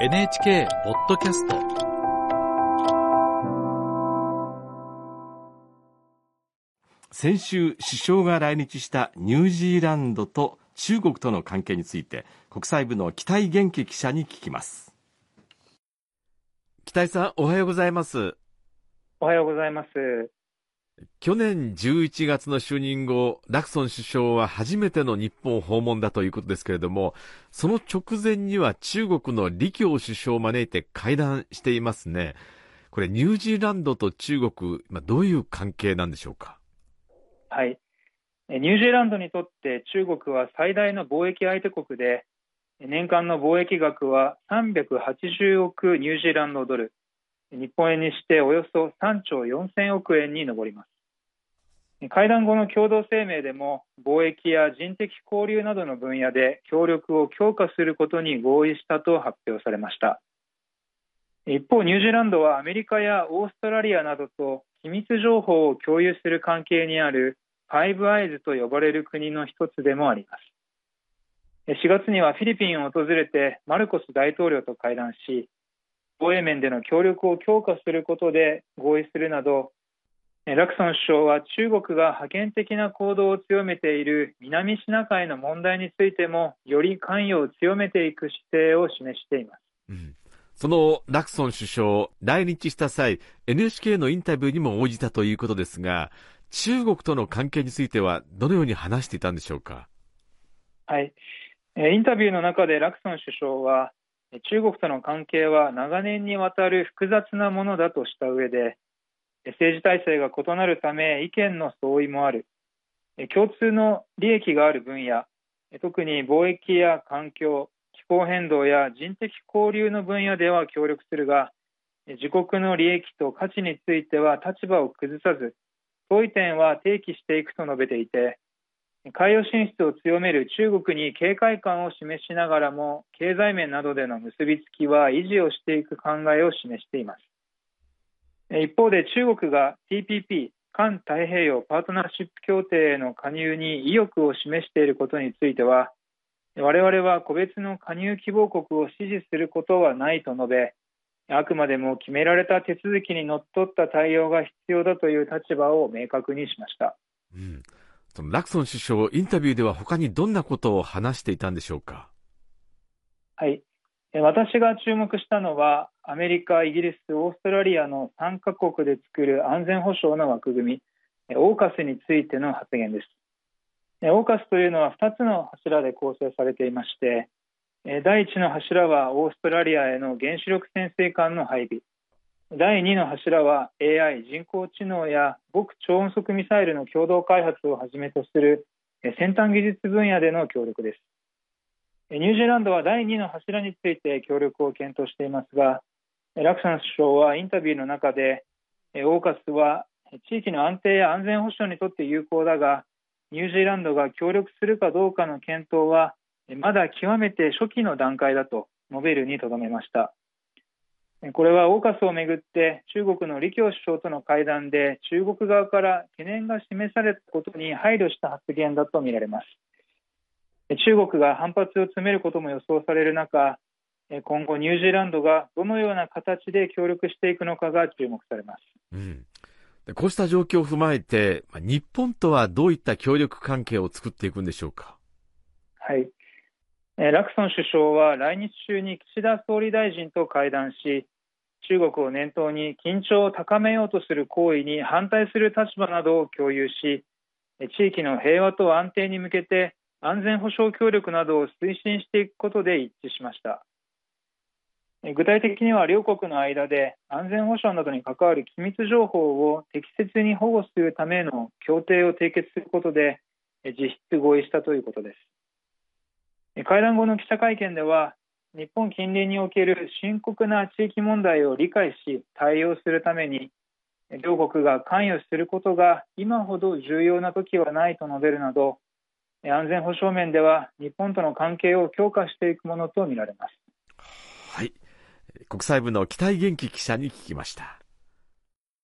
NHK ポッドキャスト。先週首相が来日したニュージーランドと中国との関係について国際部の北井元気記者に聞きます。北井さんおはようございます。おはようございます去年11月の就任後、ラクソン首相は初めての日本訪問だということですけれども、その直前には中国の李強首相を招いて会談していますね。これ、ニュージーランドと中国、どういう関係なんでしょうか？はい。ニュージーランドにとって中国は最大の貿易相手国で、年間の貿易額は380億ニュージーランドドル、日本円にしておよそ3兆4000億円に上ります。会談後の共同声明でも貿易や人的交流などの分野で協力を強化することに合意したと発表されました一方ニュージーランドはアメリカやオーストラリアなどと機密情報を共有する関係にあるファイブアイズと呼ばれる国の一つでもあります4月にはフィリピンを訪れてマルコス大統領と会談し防衛面での協力を強化することで合意するなどラクソン首相は中国が覇権的な行動を強めている南シナ海の問題についてもより関与を強めていく姿勢を示しています、うん、そのラクソン首相来日した際 NHK のインタビューにも応じたということですが中国との関係についてはどのように話していたんでしょうか？はい。インタビューの中でラクソン首相は中国との関係は長年にわたる複雑なものだとした上で政治体制が異なるため意見の相違もある。共通の利益がある分野特に貿易や環境気候変動や人的交流の分野では協力するが自国の利益と価値については立場を崩さず遠い点は提起していくと述べていて海洋進出を強める中国に警戒感を示しながらも経済面などでの結びつきは維持をしていく考えを示しています一方で中国が TPP 環太平洋パートナーシップ協定への加入に意欲を示していることについては我々は個別の加入希望国を支持することはないと述べあくまでも決められた手続きにのっとった対応が必要だという立場を明確にしました。うんそのラクソン首相、インタビューでは他にどんなことを話していたんでしょうか？はい。私が注目したのは、アメリカ、イギリス、オーストラリアの3カ国で作る安全保障の枠組み、オーカスについての発言です。オーカスというのは2つの柱で構成されていまして、第1の柱はオーストラリアへの原子力潜水艦の配備、第2の柱は AI 人工知能や極超音速ミサイルの共同開発をはじめとする先端技術分野での協力です。ニュージーランドは第2の柱について協力を検討していますがラクサン首相はインタビューの中でオーカスは地域の安定や安全保障にとって有効だがニュージーランドが協力するかどうかの検討はまだ極めて初期の段階だと述べるにとどめました。これはオーカスをめぐって中国の李強首相との会談で中国側から懸念が示されたことに配慮した発言だとみられます。中国が反発を詰めることも予想される中今後ニュージーランドがどのような形で協力していくのかが注目されます、うん、こうした状況を踏まえて日本とはどういった協力関係を作っていくんでしょうか？はいラクソン首相は来日中に岸田総理大臣と会談し中国を念頭に緊張を高めようとする行為に反対する立場などを共有し地域の平和と安定に向けて安全保障協力などを推進していくことで一致しました。具体的には両国の間で安全保障などに関わる機密情報を適切に保護するための協定を締結することで実質合意したということです。会談後の記者会見では日本近隣における深刻な地域問題を理解し対応するために両国が関与することが今ほど重要な時はないと述べるなど安全保障面では日本との関係を強化していくものとみられます。はい。国際部の北井元気記者に聞きました。